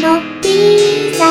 のピザ」